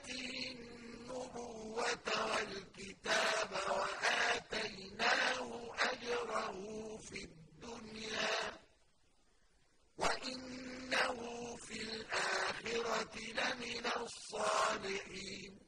آتِيهِمْ النُّبُوَّةَ وَالْكِتَابَ وَآتَيْنَاهُ أَجْرَهُ فِي الدُّنْيَا وَإِنَّهُ فِي الْآخِرَةِ لَمِنَ الصَّالِحِينَ